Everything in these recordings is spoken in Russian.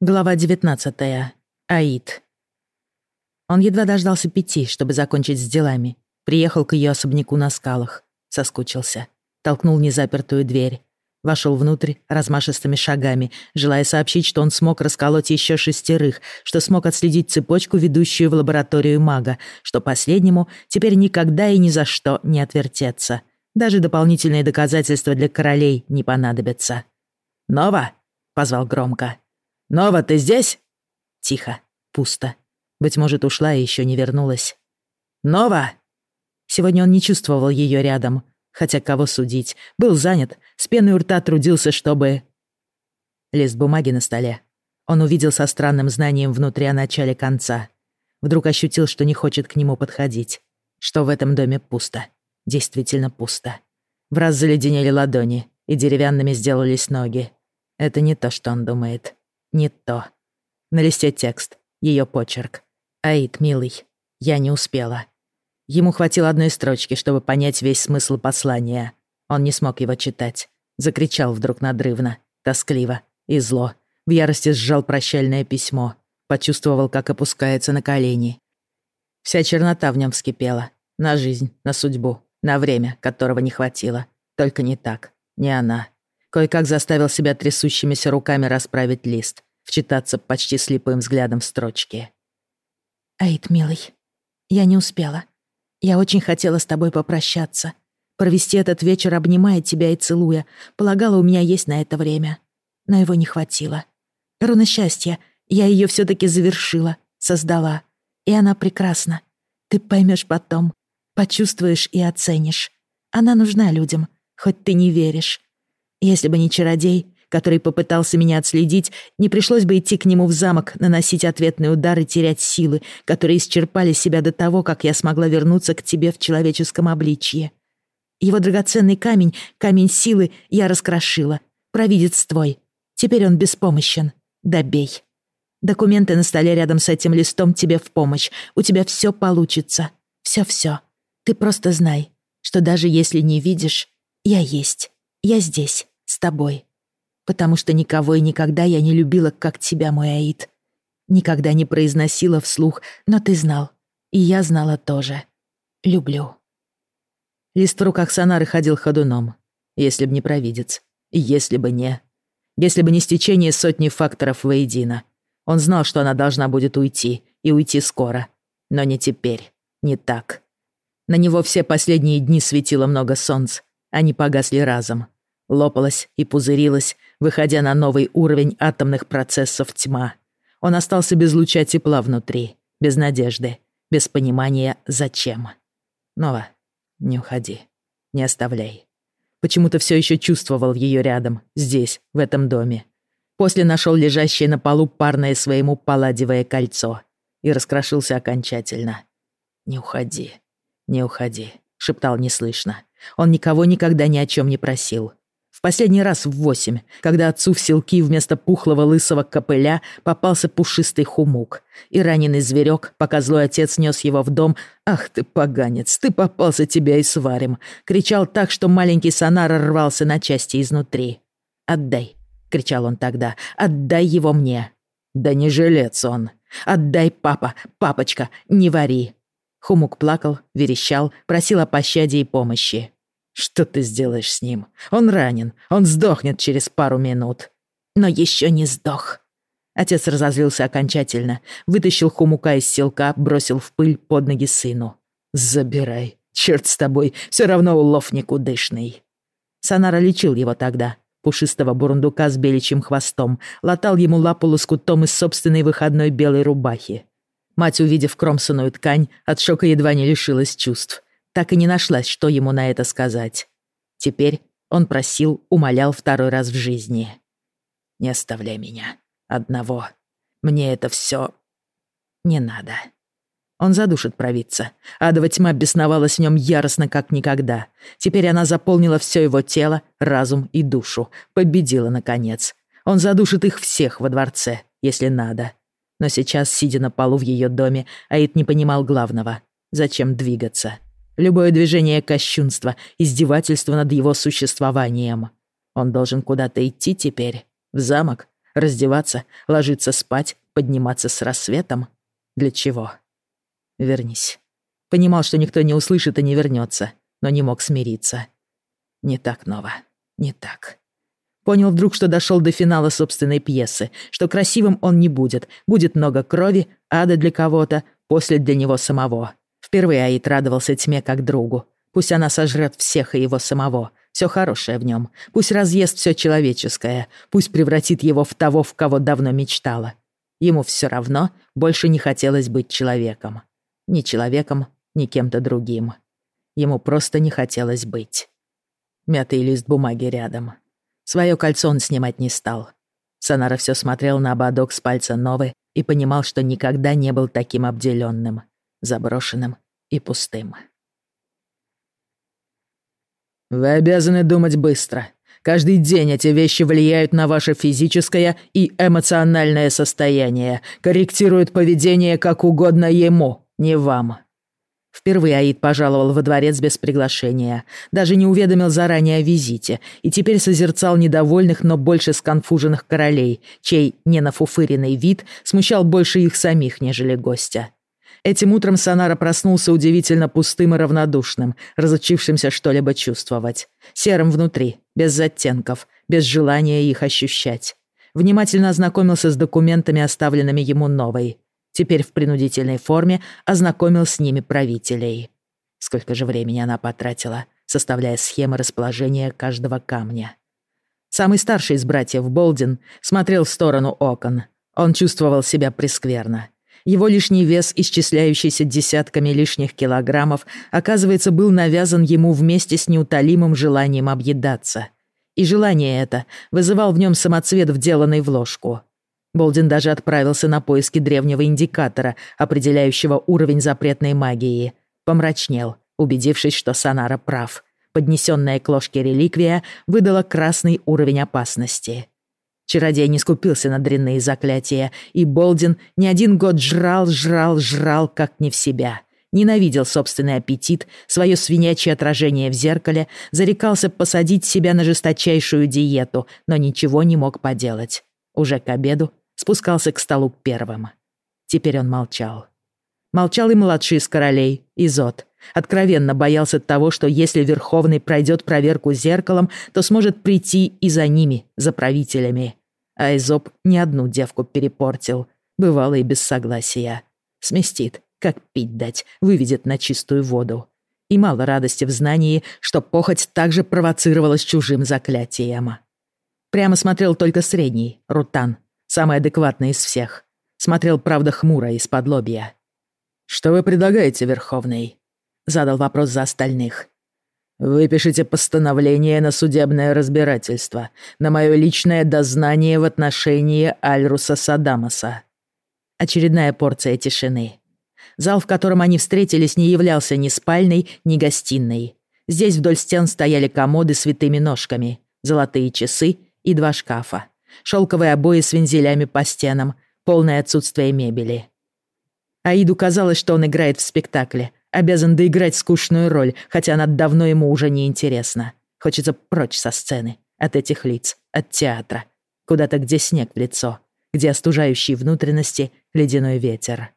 Глава 19. Аид. Он едва дождался пяти, чтобы закончить с делами. Приехал к ее особняку на скалах. Соскучился. Толкнул незапертую дверь. Вошел внутрь размашистыми шагами, желая сообщить, что он смог расколоть еще шестерых, что смог отследить цепочку, ведущую в лабораторию мага, что последнему теперь никогда и ни за что не отвертеться. Даже дополнительные доказательства для королей не понадобятся. «Нова!» — позвал громко. «Нова, ты здесь?» Тихо, пусто. Быть может, ушла и еще не вернулась. «Нова!» Сегодня он не чувствовал ее рядом, хотя кого судить. Был занят, с пеной у рта трудился, чтобы... Лист бумаги на столе. Он увидел со странным знанием внутри о начале конца. Вдруг ощутил, что не хочет к нему подходить. Что в этом доме пусто. Действительно пусто. В раз заледенели ладони, и деревянными сделались ноги. Это не то, что он думает. Не то. На листе текст, ее почерк. «Аид, милый, я не успела». Ему хватило одной строчки, чтобы понять весь смысл послания. Он не смог его читать. Закричал вдруг надрывно, тоскливо и зло. В ярости сжал прощальное письмо. Почувствовал, как опускается на колени. Вся чернота в нем вскипела. На жизнь, на судьбу, на время, которого не хватило. Только не так, не она. Кое-как заставил себя трясущимися руками расправить лист, вчитаться почти слепым взглядом в строчки. «Аид, милый, я не успела. Я очень хотела с тобой попрощаться. Провести этот вечер, обнимая тебя и целуя. Полагала, у меня есть на это время. Но его не хватило. Руна счастья, я ее все таки завершила, создала. И она прекрасна. Ты поймешь потом, почувствуешь и оценишь. Она нужна людям, хоть ты не веришь. Если бы не чародей, который попытался меня отследить, не пришлось бы идти к нему в замок, наносить ответный удар и терять силы, которые исчерпали себя до того, как я смогла вернуться к тебе в человеческом обличье. Его драгоценный камень, камень силы, я раскрошила. Провидец твой. Теперь он беспомощен. Добей. Документы на столе рядом с этим листом тебе в помощь. У тебя все получится. Все-все. Ты просто знай, что даже если не видишь, я есть. Я здесь, с тобой. Потому что никого и никогда я не любила, как тебя, мой Аид. Никогда не произносила вслух, но ты знал. И я знала тоже. Люблю. Лист в руках Санары ходил ходуном. Если б не провидец. Если бы не... Если бы не стечение сотни факторов воедино. Он знал, что она должна будет уйти, и уйти скоро. Но не теперь. Не так. На него все последние дни светило много солнц, они погасли разом. Лопалась и пузырилась, выходя на новый уровень атомных процессов тьма. Он остался без луча тепла внутри, без надежды, без понимания «зачем». Нова, не уходи, не оставляй. Почему-то все еще чувствовал ее рядом, здесь, в этом доме. После нашел лежащее на полу парное своему палладевое кольцо и раскрошился окончательно. «Не уходи, не уходи», — шептал неслышно. Он никого никогда ни о чем не просил. В последний раз в восемь, когда отцу в селки вместо пухлого лысого копыля попался пушистый хумук. И раненый зверек, пока злой отец нес его в дом, «Ах ты, поганец, ты попался, тебя и сварим!» кричал так, что маленький сонар рвался на части изнутри. «Отдай!» — кричал он тогда. «Отдай его мне!» «Да не жилец он!» «Отдай, папа! Папочка! Не вари!» Хумук плакал, верещал, просил о пощаде и помощи. «Что ты сделаешь с ним? Он ранен, он сдохнет через пару минут». «Но еще не сдох». Отец разозлился окончательно, вытащил Хумука из селка, бросил в пыль под ноги сыну. «Забирай, черт с тобой, все равно улов никудышный». Санара лечил его тогда, пушистого бурундука с беличьим хвостом, латал ему лапу лоскутом из собственной выходной белой рубахи. Мать, увидев кромсаную ткань, от шока едва не лишилась чувств. Так и не нашлась, что ему на это сказать. Теперь он просил, умолял второй раз в жизни. «Не оставляй меня. Одного. Мне это все не надо». Он задушит провидца. Адова тьма бесновалась в нем яростно, как никогда. Теперь она заполнила все его тело, разум и душу. Победила, наконец. Он задушит их всех во дворце, если надо. Но сейчас, сидя на полу в ее доме, Аид не понимал главного. Зачем двигаться? Любое движение — кощунство, издевательство над его существованием. Он должен куда-то идти теперь. В замок? Раздеваться, ложиться спать, подниматься с рассветом? Для чего? Вернись. Понимал, что никто не услышит и не вернется, но не мог смириться. Не так, Нова, не так. Понял вдруг, что дошел до финала собственной пьесы, что красивым он не будет, будет много крови, ада для кого-то, после для него самого. Впервые Аид радовался тьме как другу. Пусть она сожрет всех и его самого, все хорошее в нем. Пусть разъест все человеческое, пусть превратит его в того, в кого давно мечтала. Ему все равно больше не хотелось быть человеком. Ни человеком, ни кем-то другим. Ему просто не хотелось быть. Мятый лист бумаги рядом. Свое кольцо он снимать не стал. Санара все смотрел на ободок с пальца Новы и понимал, что никогда не был таким обделенным, заброшенным и пустым. «Вы обязаны думать быстро. Каждый день эти вещи влияют на ваше физическое и эмоциональное состояние, корректируют поведение как угодно ему, не вам». Впервые Аид пожаловал во дворец без приглашения, даже не уведомил заранее о визите, и теперь созерцал недовольных, но больше сконфуженных королей, чей ненафуфыренный вид смущал больше их самих, нежели гостя. Этим утром Санара проснулся удивительно пустым и равнодушным, разучившимся что-либо чувствовать. Серым внутри, без оттенков, без желания их ощущать. Внимательно ознакомился с документами, оставленными ему новой теперь в принудительной форме, ознакомил с ними правителей. Сколько же времени она потратила, составляя схемы расположения каждого камня. Самый старший из братьев Болдин смотрел в сторону окон. Он чувствовал себя прескверно. Его лишний вес, исчисляющийся десятками лишних килограммов, оказывается, был навязан ему вместе с неутолимым желанием объедаться. И желание это вызывал в нем самоцвет, вделанный в ложку. Болдин даже отправился на поиски древнего индикатора, определяющего уровень запретной магии. Помрачнел, убедившись, что Санара прав. Поднесенная к ложке реликвия выдала красный уровень опасности. Чародей не скупился на дрянные заклятия, и Болдин не один год жрал, жрал, жрал, как не в себя. Ненавидел собственный аппетит, свое свинячье отражение в зеркале, зарекался посадить себя на жесточайшую диету, но ничего не мог поделать. Уже к обеду спускался к столу первым. Теперь он молчал. Молчал и младший из королей, Изот. Откровенно боялся того, что если Верховный пройдет проверку зеркалом, то сможет прийти и за ними, за правителями. А Изоп ни одну девку перепортил. Бывало и без согласия. Сместит, как пить дать, выведет на чистую воду. И мало радости в знании, что похоть также провоцировалась чужим заклятием. Прямо смотрел только средний, Рутан, самый адекватный из всех. Смотрел, правда, хмуро, из-под лобья. «Что вы предлагаете, Верховный?» Задал вопрос за остальных. «Выпишите постановление на судебное разбирательство, на мое личное дознание в отношении Альруса Садамаса». Очередная порция тишины. Зал, в котором они встретились, не являлся ни спальной, ни гостиной. Здесь вдоль стен стояли комоды с витыми ножками, золотые часы и два шкафа шелковые обои с вензелями по стенам, полное отсутствие мебели. Аиду казалось, что он играет в спектакле, обязан доиграть скучную роль, хотя она давно ему уже не интересна. Хочется прочь со сцены, от этих лиц, от театра. Куда-то, где снег в лицо, где остужающий внутренности ледяной ветер.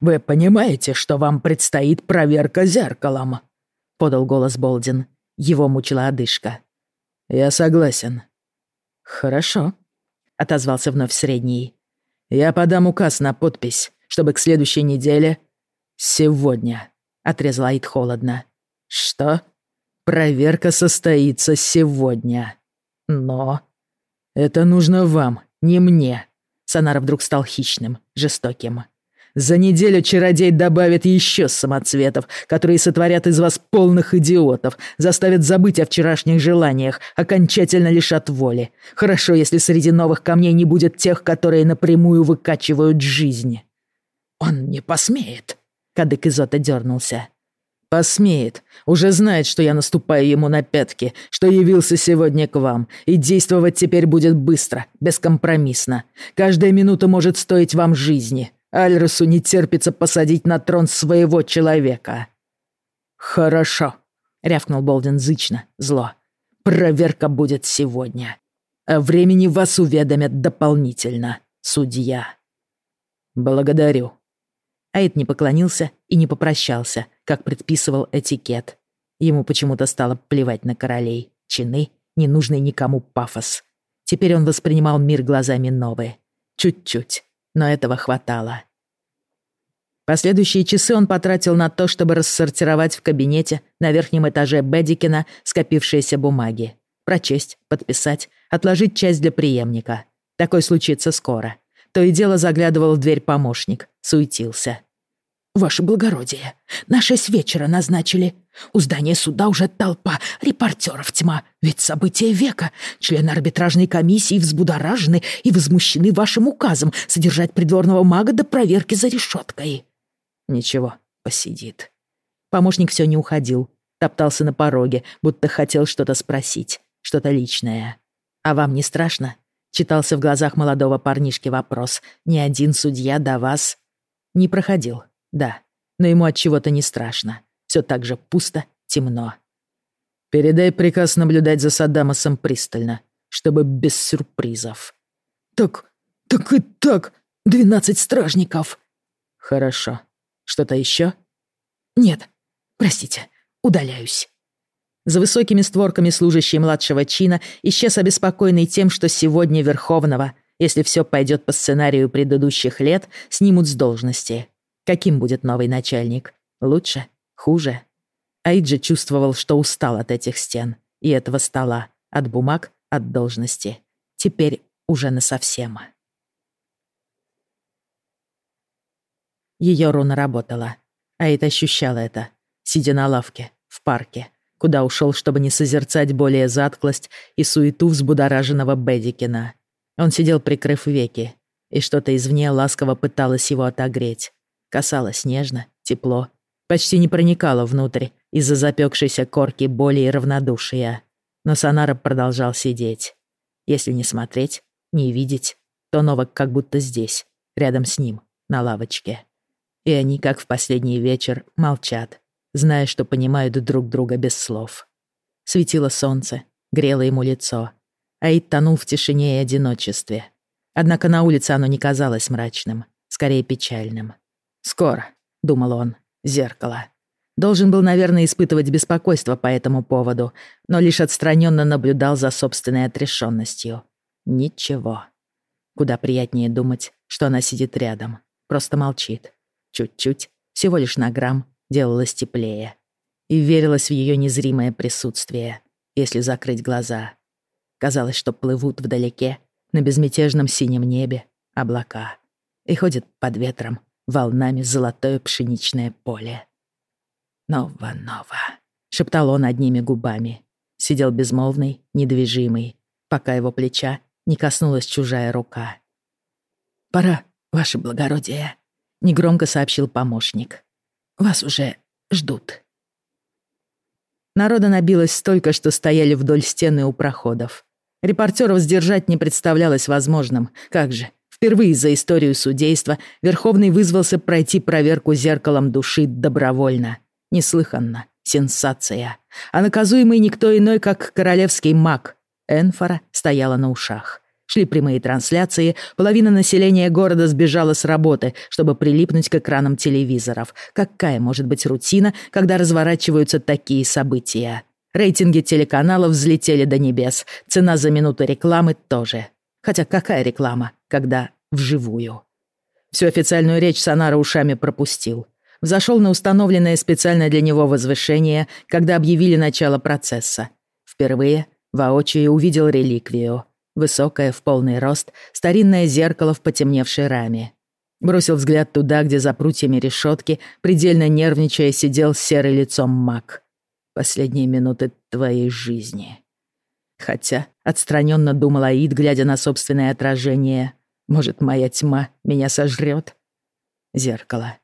«Вы понимаете, что вам предстоит проверка зеркалом?» — подал голос Болдин. Его мучила одышка. «Я согласен», «Хорошо», — отозвался вновь средний. «Я подам указ на подпись, чтобы к следующей неделе...» «Сегодня», — отрезал Аид холодно. «Что?» «Проверка состоится сегодня. Но...» «Это нужно вам, не мне». Сонар вдруг стал хищным, жестоким. За неделю чародей добавит еще самоцветов, которые сотворят из вас полных идиотов, заставят забыть о вчерашних желаниях, окончательно лишат воли. Хорошо, если среди новых камней не будет тех, которые напрямую выкачивают жизнь. Он не посмеет. Кадык Изота дернулся. «Посмеет. Уже знает, что я наступаю ему на пятки, что явился сегодня к вам, и действовать теперь будет быстро, бескомпромиссно. Каждая минута может стоить вам жизни. Альрусу не терпится посадить на трон своего человека». «Хорошо», — рявкнул Болден зычно, зло. «Проверка будет сегодня. О времени вас уведомят дополнительно, судья». «Благодарю». Аид не поклонился и не попрощался, как предписывал этикет. Ему почему-то стало плевать на королей, чины, ненужный никому пафос. Теперь он воспринимал мир глазами новые. Чуть-чуть, но этого хватало. Последующие часы он потратил на то, чтобы рассортировать в кабинете на верхнем этаже Бедикина скопившиеся бумаги. Прочесть, подписать, отложить часть для преемника. Такой случится скоро. То и дело заглядывал в дверь помощник, суетился. «Ваше благородие, на шесть вечера назначили. У здания суда уже толпа, репортеров тьма. Ведь события века. Члены арбитражной комиссии взбудоражены и возмущены вашим указом содержать придворного мага до проверки за решеткой». Ничего, посидит. Помощник все не уходил, топтался на пороге, будто хотел что-то спросить, что-то личное. «А вам не страшно?» Читался в глазах молодого парнишки вопрос. «Ни один судья до вас...» Не проходил, да, но ему от чего-то не страшно. Все так же пусто, темно. «Передай приказ наблюдать за Саддамосом пристально, чтобы без сюрпризов». «Так, так и так, двенадцать стражников». «Хорошо. Что-то еще? Нет. Простите, удаляюсь. За высокими створками служащий младшего чина исчез обеспокоенный тем, что сегодня Верховного, если все пойдет по сценарию предыдущих лет, снимут с должности. Каким будет новый начальник? Лучше? Хуже? Аиджи чувствовал, что устал от этих стен и этого стола, от бумаг, от должности. Теперь уже насовсем. Ее руна работала. Аид ощущал это, сидя на лавке, в парке, куда ушел, чтобы не созерцать более затклость и суету взбудораженного Бедикина. Он сидел, прикрыв веки, и что-то извне ласково пыталось его отогреть. Касалось нежно, тепло, почти не проникало внутрь из-за запекшейся корки боли и равнодушия. Но Сонара продолжал сидеть. Если не смотреть, не видеть, то Новак как будто здесь, рядом с ним, на лавочке и они, как в последний вечер, молчат, зная, что понимают друг друга без слов. Светило солнце, грело ему лицо. Аид тонул в тишине и одиночестве. Однако на улице оно не казалось мрачным, скорее печальным. «Скоро», — думал он, — «зеркало». Должен был, наверное, испытывать беспокойство по этому поводу, но лишь отстраненно наблюдал за собственной отрешенностью. Ничего. Куда приятнее думать, что она сидит рядом, просто молчит, Чуть-чуть, всего лишь на грамм, делалось теплее. И верилось в ее незримое присутствие, если закрыть глаза. Казалось, что плывут вдалеке, на безмятежном синем небе, облака. И ходит под ветром, волнами золотое пшеничное поле. «Нова, нова», — шептал он одними губами. Сидел безмолвный, недвижимый, пока его плеча не коснулась чужая рука. «Пора, ваше благородие», — негромко сообщил помощник. «Вас уже ждут». Народа набилось столько, что стояли вдоль стены у проходов. Репортеров сдержать не представлялось возможным. Как же, впервые за историю судейства Верховный вызвался пройти проверку зеркалом души добровольно. Неслыханно. Сенсация. А наказуемый никто иной, как королевский маг. Энфора стояла на ушах. Шли прямые трансляции, половина населения города сбежала с работы, чтобы прилипнуть к экранам телевизоров. Какая может быть рутина, когда разворачиваются такие события? Рейтинги телеканалов взлетели до небес, цена за минуту рекламы тоже. Хотя какая реклама, когда вживую? Всю официальную речь Сонара ушами пропустил. Взошел на установленное специально для него возвышение, когда объявили начало процесса. Впервые воочию увидел реликвию — Высокое, в полный рост, старинное зеркало в потемневшей раме. Бросил взгляд туда, где за прутьями решетки, предельно нервничая, сидел с серым лицом маг. Последние минуты твоей жизни. Хотя отстраненно думал Аид, глядя на собственное отражение. Может, моя тьма меня сожрет? Зеркало.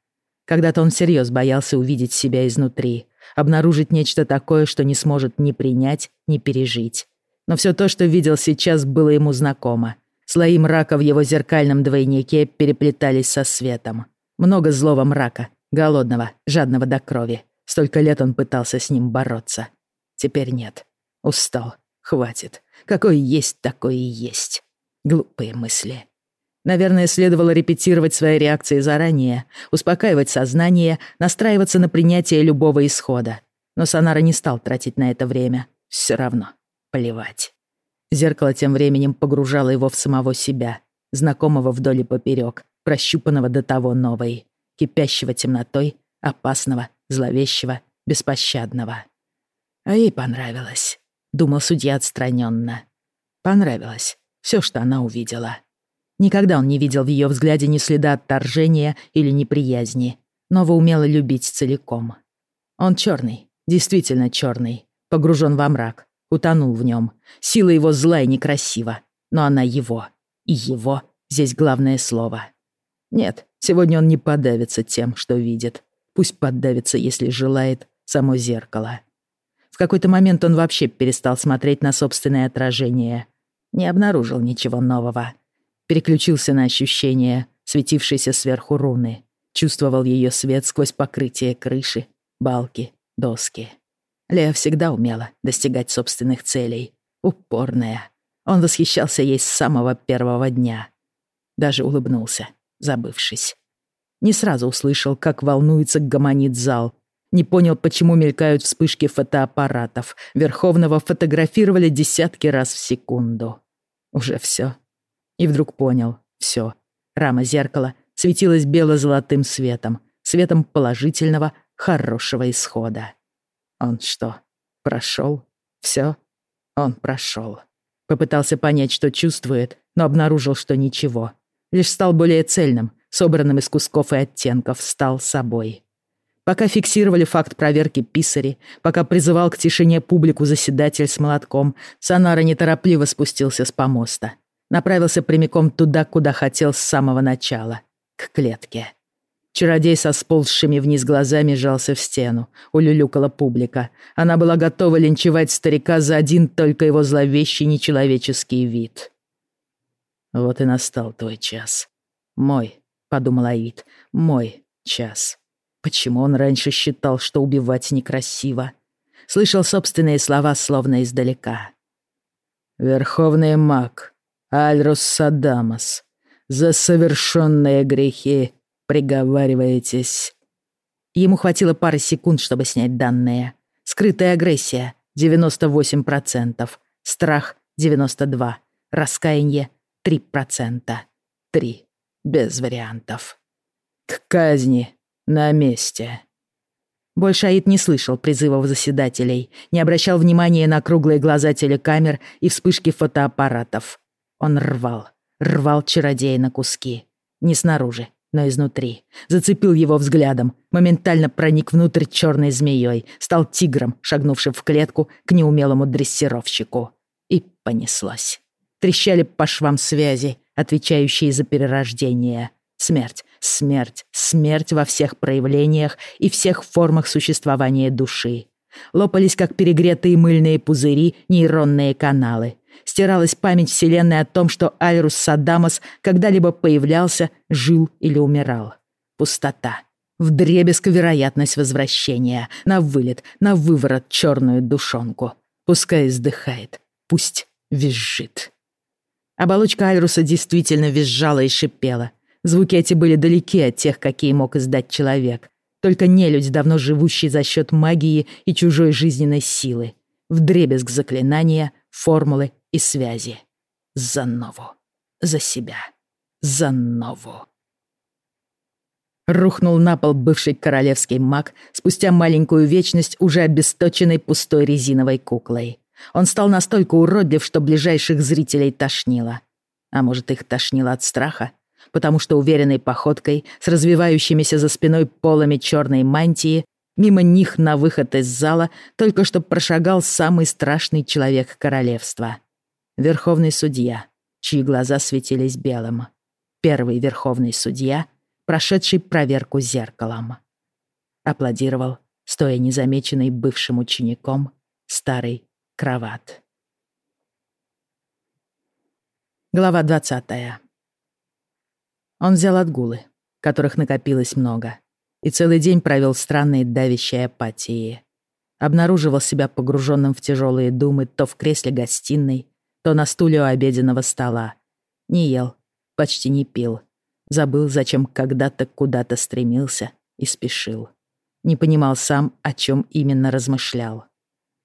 Когда-то он всерьез боялся увидеть себя изнутри, обнаружить нечто такое, что не сможет ни принять, ни пережить но все то, что видел сейчас, было ему знакомо. Слои мрака в его зеркальном двойнике переплетались со светом. Много злого мрака, голодного, жадного до крови. Столько лет он пытался с ним бороться. Теперь нет. Устал. хватит. Какой есть, такой и есть. Глупые мысли. Наверное, следовало репетировать свои реакции заранее, успокаивать сознание, настраиваться на принятие любого исхода. Но Сонара не стал тратить на это время. Все равно. Плевать. Зеркало тем временем погружало его в самого себя, знакомого вдоль и поперек, прощупанного до того новой, кипящего темнотой, опасного, зловещего, беспощадного. А ей понравилось, думал судья отстраненно. Понравилось все, что она увидела. Никогда он не видел в ее взгляде ни следа отторжения или неприязни. Нова умела любить целиком. Он черный, действительно черный, погружен во мрак, утонул в нем. Сила его зла и некрасива, но она его. И его здесь главное слово. Нет, сегодня он не подавится тем, что видит. Пусть поддавится, если желает, само зеркало. В какой-то момент он вообще перестал смотреть на собственное отражение. Не обнаружил ничего нового переключился на ощущения, светившиеся сверху руны. Чувствовал ее свет сквозь покрытие крыши, балки, доски. Лея всегда умела достигать собственных целей. Упорная. Он восхищался ей с самого первого дня. Даже улыбнулся, забывшись. Не сразу услышал, как волнуется гомонит зал. Не понял, почему мелькают вспышки фотоаппаратов. Верховного фотографировали десятки раз в секунду. Уже все. И вдруг понял. Все. Рама зеркала светилась бело-золотым светом. Светом положительного, хорошего исхода. Он что, прошел? Все? Он прошел. Попытался понять, что чувствует, но обнаружил, что ничего. Лишь стал более цельным, собранным из кусков и оттенков, стал собой. Пока фиксировали факт проверки писари, пока призывал к тишине публику заседатель с молотком, Санара неторопливо спустился с помоста направился прямиком туда, куда хотел с самого начала, к клетке. Чародей со сползшими вниз глазами жался в стену. Улюлюкала публика. Она была готова линчевать старика за один только его зловещий нечеловеческий вид. «Вот и настал твой час. Мой», — подумал Аид, — «мой час». Почему он раньше считал, что убивать некрасиво? Слышал собственные слова словно издалека. «Верховный маг, Альрус Садамас, за совершенные грехи приговариваетесь». Ему хватило пары секунд, чтобы снять данные. Скрытая агрессия — 98%, страх — 92%, раскаяние — 3%. Три. Без вариантов. К казни на месте. Больше Аид не слышал призывов заседателей, не обращал внимания на круглые глаза телекамер и вспышки фотоаппаратов. Он рвал, рвал чародея на куски. Не снаружи, но изнутри. Зацепил его взглядом, моментально проник внутрь черной змеей, стал тигром, шагнувшим в клетку к неумелому дрессировщику. И понеслось. Трещали по швам связи, отвечающие за перерождение. Смерть, смерть, смерть во всех проявлениях и всех формах существования души. Лопались, как перегретые мыльные пузыри, нейронные каналы стиралась память Вселенной о том, что Айрус Саддамас когда-либо появлялся, жил или умирал. Пустота. Вдребезг вероятность возвращения. На вылет, на выворот черную душонку. Пускай издыхает. Пусть визжит. Оболочка Айруса действительно визжала и шипела. Звуки эти были далеки от тех, какие мог издать человек. Только нелюдь, давно живущий за счет магии и чужой жизненной силы. Вдребезг заклинания, формулы и связи. За Нову. За себя. За Нову. Рухнул на пол бывший королевский маг спустя маленькую вечность уже обесточенной пустой резиновой куклой. Он стал настолько уродлив, что ближайших зрителей тошнило. А может, их тошнило от страха? Потому что уверенной походкой, с развивающимися за спиной полами черной мантии, мимо них на выход из зала только что прошагал самый страшный человек королевства. Верховный судья, чьи глаза светились белым. Первый верховный судья, прошедший проверку зеркалом. Аплодировал, стоя незамеченный бывшим учеником, старый кроват. Глава 20. Он взял отгулы, которых накопилось много, и целый день провел в странной давящей апатии. обнаруживал себя погруженным в тяжелые думы то в кресле гостиной, то на стуле у обеденного стола. Не ел, почти не пил. Забыл, зачем когда-то куда-то стремился и спешил. Не понимал сам, о чем именно размышлял.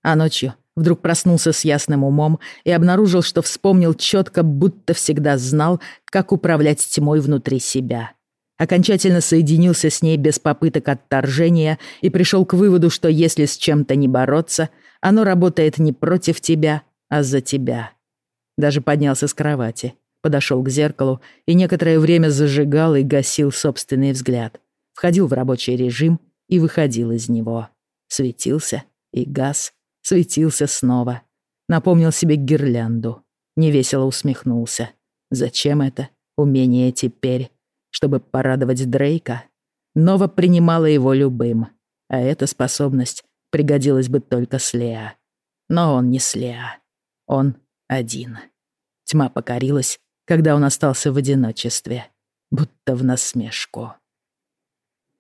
А ночью вдруг проснулся с ясным умом и обнаружил, что вспомнил четко, будто всегда знал, как управлять тьмой внутри себя. Окончательно соединился с ней без попыток отторжения и пришел к выводу, что если с чем-то не бороться, оно работает не против тебя, а за тебя. Даже поднялся с кровати, подошел к зеркалу и некоторое время зажигал и гасил собственный взгляд. Входил в рабочий режим и выходил из него. Светился и газ, светился снова. Напомнил себе гирлянду. Невесело усмехнулся. Зачем это? Умение теперь. Чтобы порадовать Дрейка? Нова принимала его любым. А эта способность пригодилась бы только с. Но он не с. Он один. Тьма покорилась, когда он остался в одиночестве, будто в насмешку.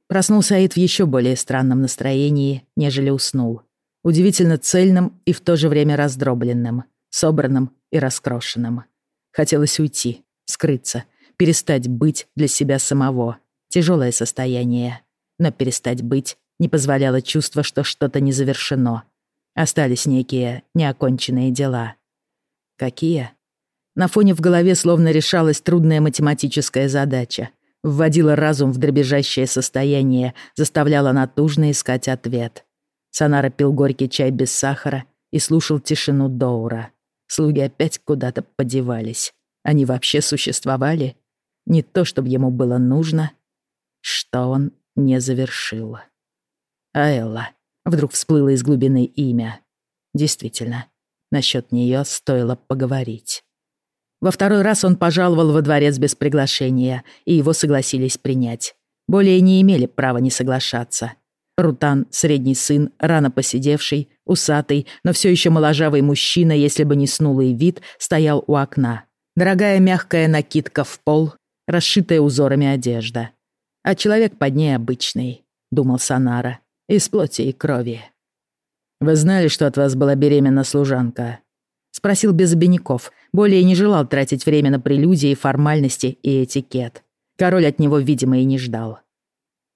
Проснулся Аид в еще более странном настроении, нежели уснул. Удивительно цельным и в то же время раздробленным, собранным и раскрошенным. Хотелось уйти, скрыться, перестать быть для себя самого. Тяжелое состояние. Но перестать быть не позволяло чувство, что что-то не завершено. Остались некие неоконченные дела. Какие? На фоне в голове словно решалась трудная математическая задача вводила разум в дребезжащее состояние, заставляла натужно искать ответ. Санара пил горький чай без сахара и слушал тишину Доура. Слуги опять куда-то подевались. Они вообще существовали? Не то, чтобы ему было нужно, что он не завершил. Аэлла. Вдруг всплыло из глубины имя. Действительно, насчет нее стоило поговорить. Во второй раз он пожаловал во дворец без приглашения, и его согласились принять. Более не имели права не соглашаться. Рутан, средний сын, рано посидевший, усатый, но все еще моложавый мужчина, если бы не снулый вид, стоял у окна. Дорогая мягкая накидка в пол, расшитая узорами одежда. А человек под ней обычный, думал Санара, из плоти и крови. «Вы знали, что от вас была беременна служанка?» Спросил без обиняков, более не желал тратить время на прелюдии, формальности и этикет. Король от него, видимо, и не ждал.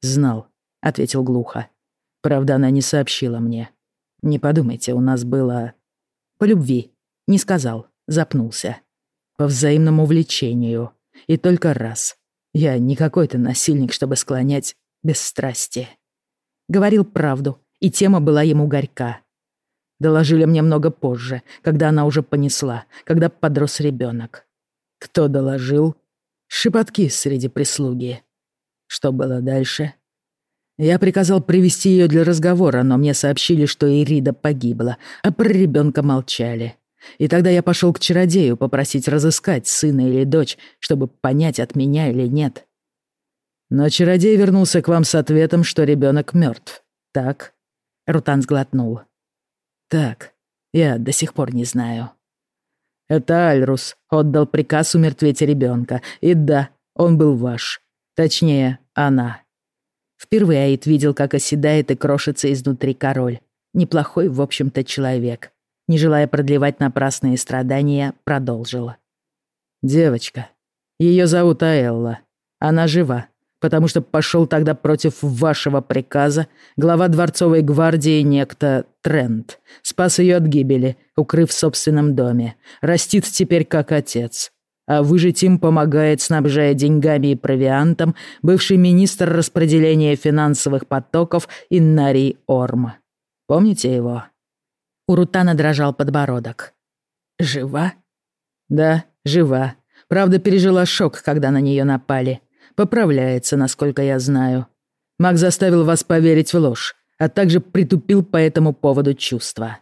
«Знал», — ответил глухо. «Правда, она не сообщила мне. Не подумайте, у нас было...» «По любви», — не сказал, запнулся. «По взаимному влечению. И только раз. Я не какой-то насильник, чтобы склонять без страсти». Говорил правду, и тема была ему горька. Доложили мне много позже, когда она уже понесла, когда подрос ребенок. Кто доложил? Шепотки среди прислуги. Что было дальше? Я приказал привести ее для разговора, но мне сообщили, что Ирида погибла, а про ребенка молчали. И тогда я пошел к чародею попросить разыскать сына или дочь, чтобы понять, от меня или нет. Но чародей вернулся к вам с ответом, что ребенок мертв. Так? Рутан сглотнул. Так, я до сих пор не знаю. Это Альрус отдал приказ умертвить ребенка. И да, он был ваш. Точнее, она. Впервые Аид видел, как оседает и крошится изнутри король. Неплохой, в общем-то, человек. Не желая продлевать напрасные страдания, продолжила. «Девочка. Ее зовут Аэлла. Она жива потому что пошел тогда против вашего приказа глава дворцовой гвардии некто Трент. Спас ее от гибели, укрыв в собственном доме. Растит теперь как отец. А выжить им помогает, снабжая деньгами и провиантом, бывший министр распределения финансовых потоков Иннарий Орм. Помните его? У Рутана дрожал подбородок. «Жива?» «Да, жива. Правда, пережила шок, когда на нее напали. Поправляется, насколько я знаю. Маг заставил вас поверить в ложь, а также притупил по этому поводу чувства.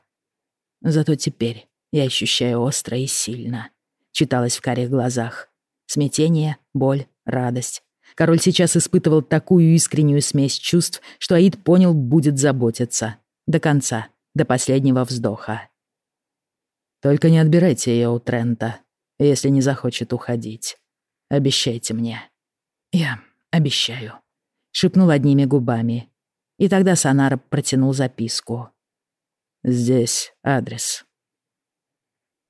Зато теперь я ощущаю остро и сильно. Читалось в карих глазах. Смятение, боль, радость. Король сейчас испытывал такую искреннюю смесь чувств, что Аид понял, будет заботиться. До конца, до последнего вздоха. Только не отбирайте ее у Трента, если не захочет уходить. Обещайте мне. «Я обещаю», — шепнул одними губами. И тогда Сонар протянул записку. Здесь адрес.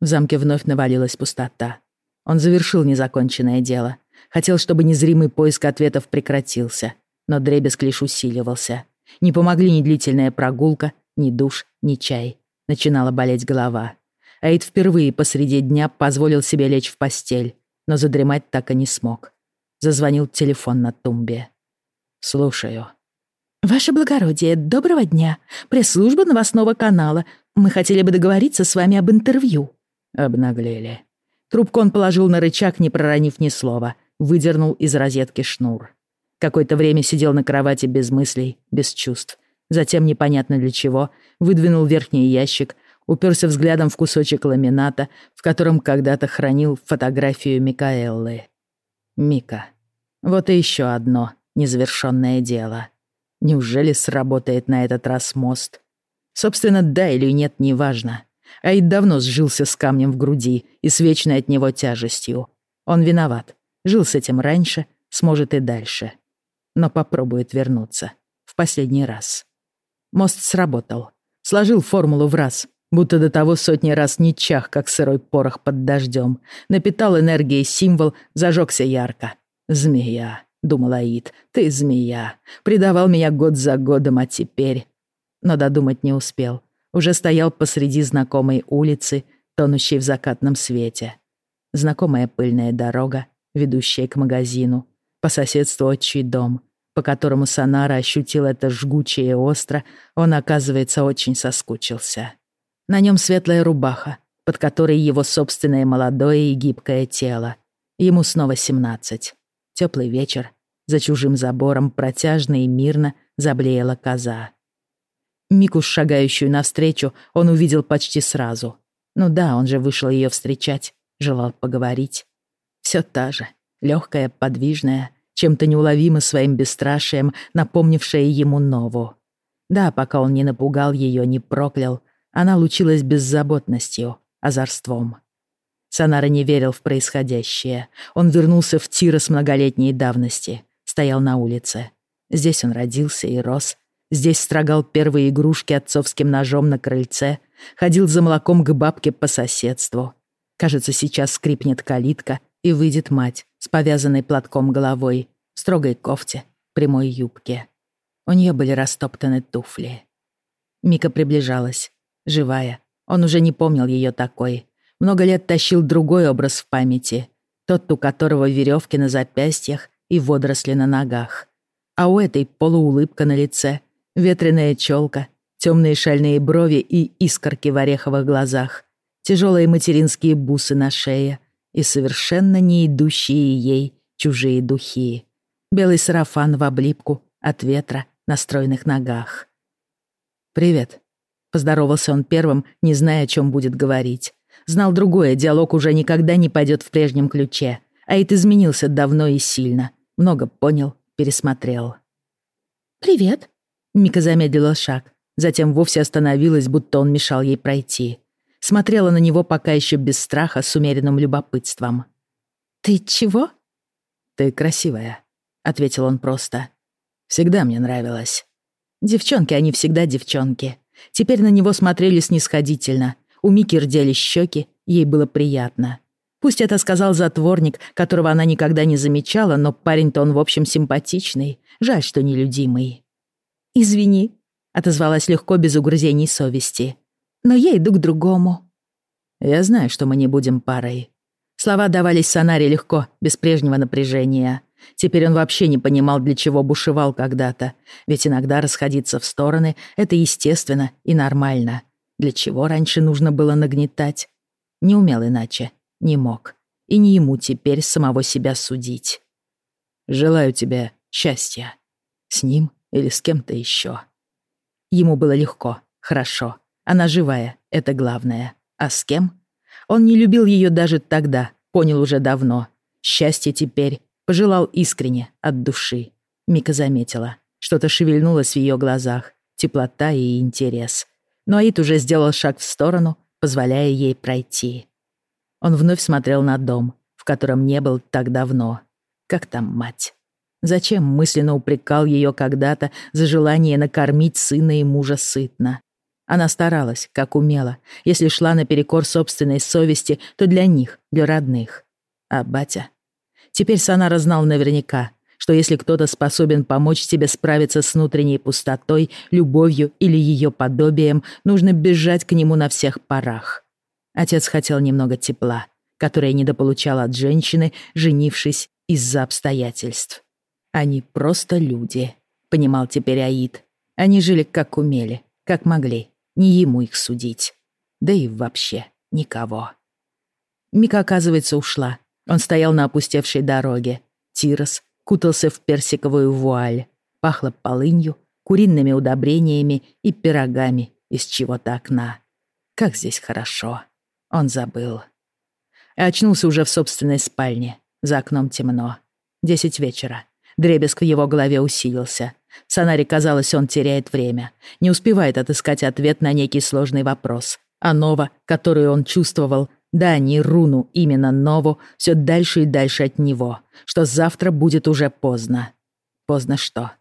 В замке вновь навалилась пустота. Он завершил незаконченное дело. Хотел, чтобы незримый поиск ответов прекратился, но дребезг лишь усиливался. Не помогли ни длительная прогулка, ни душ, ни чай. Начинала болеть голова. Аид впервые посреди дня позволил себе лечь в постель, но задремать так и не смог. Зазвонил телефон на тумбе. «Слушаю». «Ваше благородие, доброго дня. Пресс-служба новостного канала. Мы хотели бы договориться с вами об интервью». Обнаглели. Трубку он положил на рычаг, не проронив ни слова. Выдернул из розетки шнур. Какое-то время сидел на кровати без мыслей, без чувств. Затем, непонятно для чего, выдвинул верхний ящик, уперся взглядом в кусочек ламината, в котором когда-то хранил фотографию Микаэллы. Мика. Вот и еще одно незавершенное дело. Неужели сработает на этот раз мост? Собственно, да или нет, неважно. Аид давно сжился с камнем в груди и с вечной от него тяжестью. Он виноват. Жил с этим раньше, сможет и дальше. Но попробует вернуться. В последний раз. Мост сработал. Сложил формулу в раз, будто до того сотни раз не чах, как сырой порох под дождем. Напитал энергией символ, зажегся ярко. «Змея», — думал Аид, — «ты змея. Предавал меня год за годом, а теперь...» Но додумать не успел. Уже стоял посреди знакомой улицы, тонущей в закатном свете. Знакомая пыльная дорога, ведущая к магазину. По соседству отчий дом — по которому Санара ощутил это жгучее и остро, он, оказывается, очень соскучился. На нем светлая рубаха, под которой его собственное молодое и гибкое тело. Ему снова семнадцать. Теплый вечер. За чужим забором протяжно и мирно заблеяла коза. Мику, шагающую навстречу, он увидел почти сразу. Ну да, он же вышел ее встречать, желал поговорить. Все та же, легкая, подвижная, чем-то неуловимо своим бесстрашием, напомнившая ему Нову. Да, пока он не напугал ее, не проклял, она лучилась беззаботностью, озорством. Санара не верил в происходящее. Он вернулся в Тирос многолетней давности, стоял на улице. Здесь он родился и рос, здесь строгал первые игрушки отцовским ножом на крыльце, ходил за молоком к бабке по соседству. Кажется, сейчас скрипнет калитка, и выйдет мать с повязанной платком головой, в строгой кофте, прямой юбке. У нее были растоптаны туфли. Мика приближалась, живая. Он уже не помнил ее такой. Много лет тащил другой образ в памяти. Тот, у которого веревки на запястьях и водоросли на ногах. А у этой полуулыбка на лице, ветреная челка, темные шальные брови и искорки в ореховых глазах, тяжелые материнские бусы на шее и совершенно не идущие ей чужие духи белый сарафан в облипку от ветра на стройных ногах. «Привет», — поздоровался он первым, не зная, о чем будет говорить. Знал другое, диалог уже никогда не пойдет в прежнем ключе. Аид изменился давно и сильно. Много понял, пересмотрел. «Привет», — Мика замедлила шаг, затем вовсе остановилась, будто он мешал ей пройти. Смотрела на него пока еще без страха, с умеренным любопытством. «Ты чего?» «Ты красивая», — ответил он просто. «Всегда мне нравилось. Девчонки, они всегда девчонки. Теперь на него смотрели снисходительно. У Мики рдели щеки, ей было приятно. Пусть это сказал затворник, которого она никогда не замечала, но парень-то он, в общем, симпатичный. Жаль, что нелюдимый. «Извини», — отозвалась легко, без угрызений совести. «Но я иду к другому». «Я знаю, что мы не будем парой». Слова давались Санаре легко, без прежнего напряжения. Теперь он вообще не понимал, для чего бушевал когда-то. Ведь иногда расходиться в стороны — это естественно и нормально. Для чего раньше нужно было нагнетать? Не умел иначе, не мог. И не ему теперь самого себя судить. Желаю тебе счастья. С ним или с кем-то еще. Ему было легко, хорошо. Она живая, это главное. А с кем? Он не любил ее даже тогда, понял уже давно. Счастье теперь Пожелал искренне, от души. Мика заметила. Что-то шевельнулось в ее глазах. Теплота и интерес. Но Аид уже сделал шаг в сторону, позволяя ей пройти. Он вновь смотрел на дом, в котором не был так давно. Как там мать? Зачем мысленно упрекал ее когда-то за желание накормить сына и мужа сытно? Она старалась, как умела. Если шла наперекор собственной совести, то для них, для родных. А батя? Теперь Санара знал наверняка, что если кто-то способен помочь тебе справиться с внутренней пустотой, любовью или ее подобием, нужно бежать к нему на всех парах. Отец хотел немного тепла, которое недополучал от женщины, женившись из-за обстоятельств. Они просто люди, понимал теперь Аид. Они жили как умели, как могли. Не ему их судить. Да и вообще никого. Мика, оказывается, ушла. Он стоял на опустевшей дороге. Тирос кутался в персиковую вуаль. Пахло полынью, куриными удобрениями и пирогами из чего-то окна. Как здесь хорошо. Он забыл. И очнулся уже в собственной спальне. За окном темно. Десять вечера. Дребезг в его голове усилился. Санаре казалось, он теряет время. Не успевает отыскать ответ на некий сложный вопрос. А Нова, которую он чувствовал, да, не Руну, именно Нову, все дальше и дальше от него, что завтра будет уже поздно. Поздно что?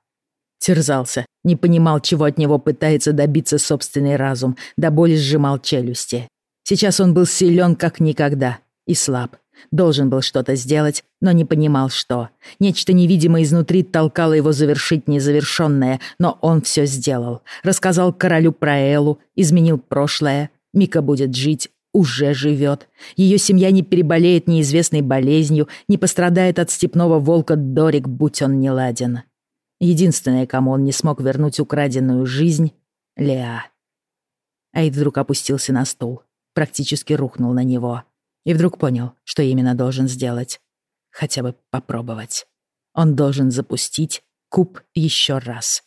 Терзался, не понимал, чего от него пытается добиться собственный разум, до боли сжимал челюсти. Сейчас он был силен как никогда и слаб. Должен был что-то сделать, но не понимал, что. Нечто невидимое изнутри толкало его завершить незавершенное, но он все сделал. Рассказал королю про Элу, изменил прошлое. Мика будет жить, уже живет. Ее семья не переболеет неизвестной болезнью, не пострадает от степного волка Дорик, будь он неладен. Единственное, кому он не смог вернуть украденную жизнь — Леа. Айд вдруг опустился на стул, практически рухнул на него. И вдруг понял, что именно должен сделать. Хотя бы попробовать. Он должен запустить куб еще раз.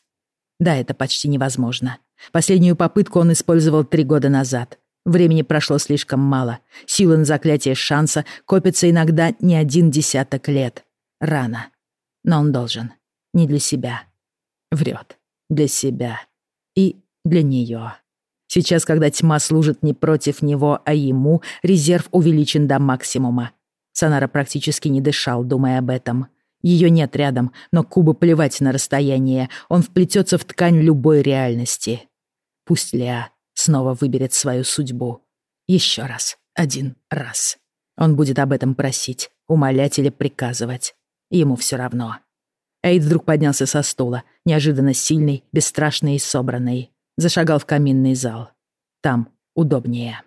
Да, это почти невозможно. Последнюю попытку он использовал три года назад — Времени прошло слишком мало. Силы на заклятие шанса копятся иногда не один десяток лет. Рано. Но он должен. Не для себя. Врет. Для себя. И для нее. Сейчас, когда тьма служит не против него, а ему, резерв увеличен до максимума. Санара практически не дышал, думая об этом. Ее нет рядом, но Куба плевать на расстояние. Он вплетется в ткань любой реальности. Пусть Леа снова выберет свою судьбу. Еще раз, один раз. Он будет об этом просить, умолять или приказывать. Ему все равно. Эйд вдруг поднялся со стула, неожиданно сильный, бесстрашный и собранный. Зашагал в каминный зал. Там удобнее.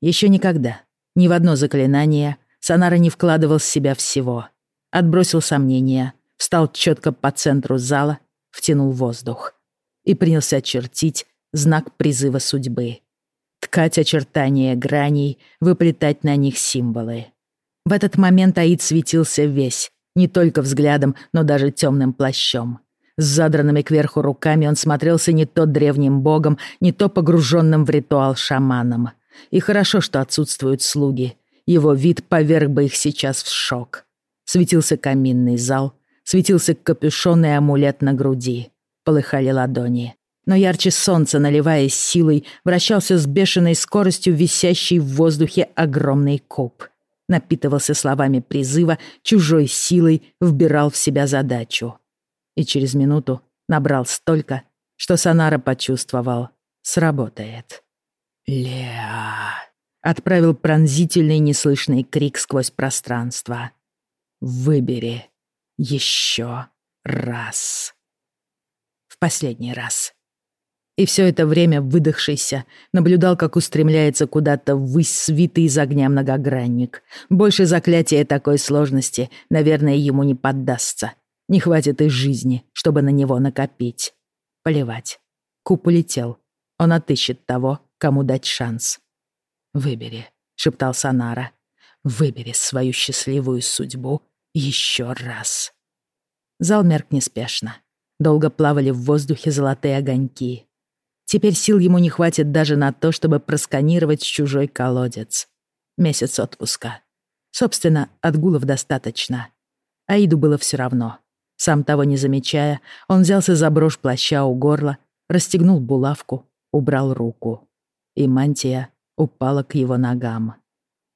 Еще никогда, ни в одно заклинание, Санара не вкладывал в себя всего. Отбросил сомнения, встал четко по центру зала, втянул воздух и принялся чертить знак призыва судьбы. Ткать очертания граней, выплетать на них символы. В этот момент Аид светился весь, не только взглядом, но даже темным плащом. С задранными кверху руками он смотрелся не то древним богом, не то погруженным в ритуал шаманом. И хорошо, что отсутствуют слуги. Его вид поверг бы их сейчас в шок. Светился каминный зал, светился капюшон и амулет на груди. Полыхали ладони но ярче солнца, наливаясь силой, вращался с бешеной скоростью висящий в воздухе огромный куб. Напитывался словами призыва, чужой силой вбирал в себя задачу. И через минуту набрал столько, что Санара почувствовал. Сработает. «Леа!» — отправил пронзительный неслышный крик сквозь пространство. «Выбери еще раз!» В последний раз. И все это время выдохшийся наблюдал, как устремляется куда-то ввысь свитый из огня многогранник. Больше заклятия такой сложности, наверное, ему не поддастся. Не хватит и жизни, чтобы на него накопить. Поливать. Куб улетел. Он отыщет того, кому дать шанс. «Выбери», — шептал Санара. «Выбери свою счастливую судьбу еще раз». Зал мерк неспешно. Долго плавали в воздухе золотые огоньки. Теперь сил ему не хватит даже на то, чтобы просканировать чужой колодец. Месяц отпуска. Собственно, отгулов достаточно. Аиду было все равно. Сам того не замечая, он взялся за брошь плаща у горла, расстегнул булавку, убрал руку. И мантия упала к его ногам.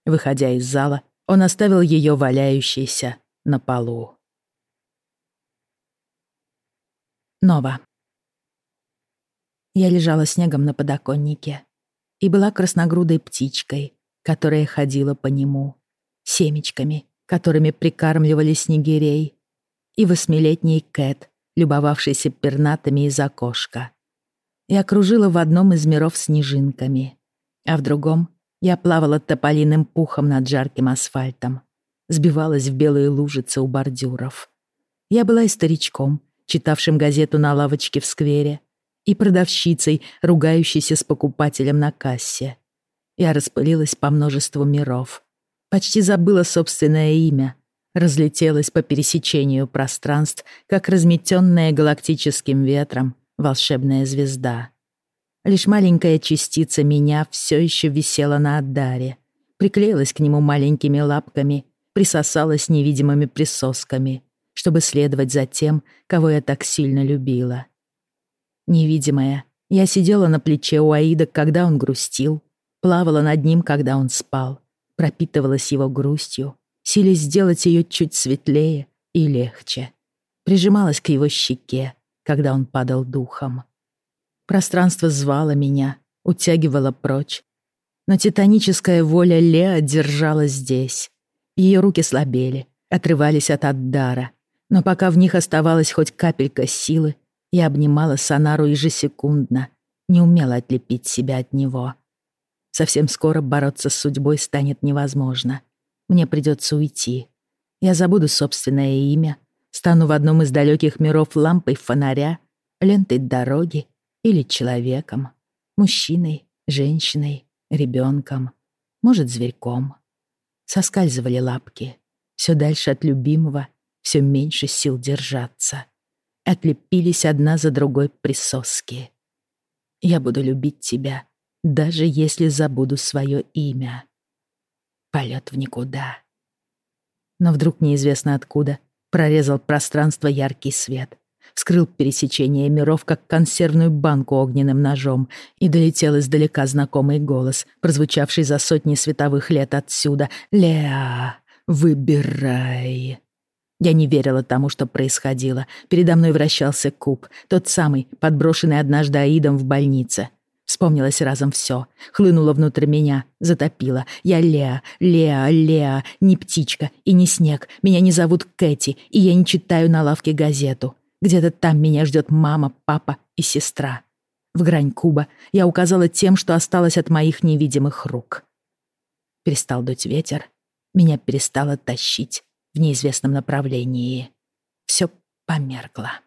Выходя из зала, он оставил ее валяющейся на полу. Нова. Я лежала снегом на подоконнике и была красногрудой птичкой, которая ходила по нему, семечками, которыми прикармливали снегирей, и восьмилетний Кэт, любовавшийся пернатами из окошка. Я кружила в одном из миров снежинками, а в другом я плавала тополиным пухом над жарким асфальтом, сбивалась в белые лужицы у бордюров. Я была и старичком, читавшим газету на лавочке в сквере, и продавщицей, ругающейся с покупателем на кассе. Я распылилась по множеству миров. Почти забыла собственное имя. Разлетелась по пересечению пространств, как разметенная галактическим ветром волшебная звезда. Лишь маленькая частица меня все еще висела на Аддаре, приклеилась к нему маленькими лапками, присосалась невидимыми присосками, чтобы следовать за тем, кого я так сильно любила. Невидимая, я сидела на плече у Аида, когда он грустил, плавала над ним, когда он спал, пропитывалась его грустью, силясь сделать ее чуть светлее и легче, прижималась к его щеке, когда он падал духом. Пространство звало меня, утягивало прочь, но титаническая воля Леа держала здесь. Ее руки слабели, отрывались от отдара, но пока в них оставалась хоть капелька силы, я обнимала Сонару ежесекундно, не умела отлепить себя от него. Совсем скоро бороться с судьбой станет невозможно. Мне придется уйти. Я забуду собственное имя, стану в одном из далеких миров лампой фонаря, лентой дороги или человеком, мужчиной, женщиной, ребенком, может, зверьком. Соскальзывали лапки. Все дальше от любимого, все меньше сил держаться отлепились одна за другой присоски. Я буду любить тебя, даже если забуду свое имя. Полет в никуда. Но вдруг неизвестно откуда прорезал пространство яркий свет, вскрыл пересечение миров, как консервную банку огненным ножом, и долетел издалека знакомый голос, прозвучавший за сотни световых лет отсюда. «Леа, выбирай!» Я не верила тому, что происходило. Передо мной вращался куб, тот самый, подброшенный однажды Аидом в больнице. Вспомнилось разом все, хлынуло внутрь меня, затопило. Я Леа, Леа, Леа, не птичка и не снег. Меня не зовут Кэти, и я не читаю на лавке газету. Где-то там меня ждет мама, папа и сестра. В грань куба я указала тем, что осталось от моих невидимых рук. Перестал дуть ветер, меня перестало тащить в неизвестном направлении. Все померкло.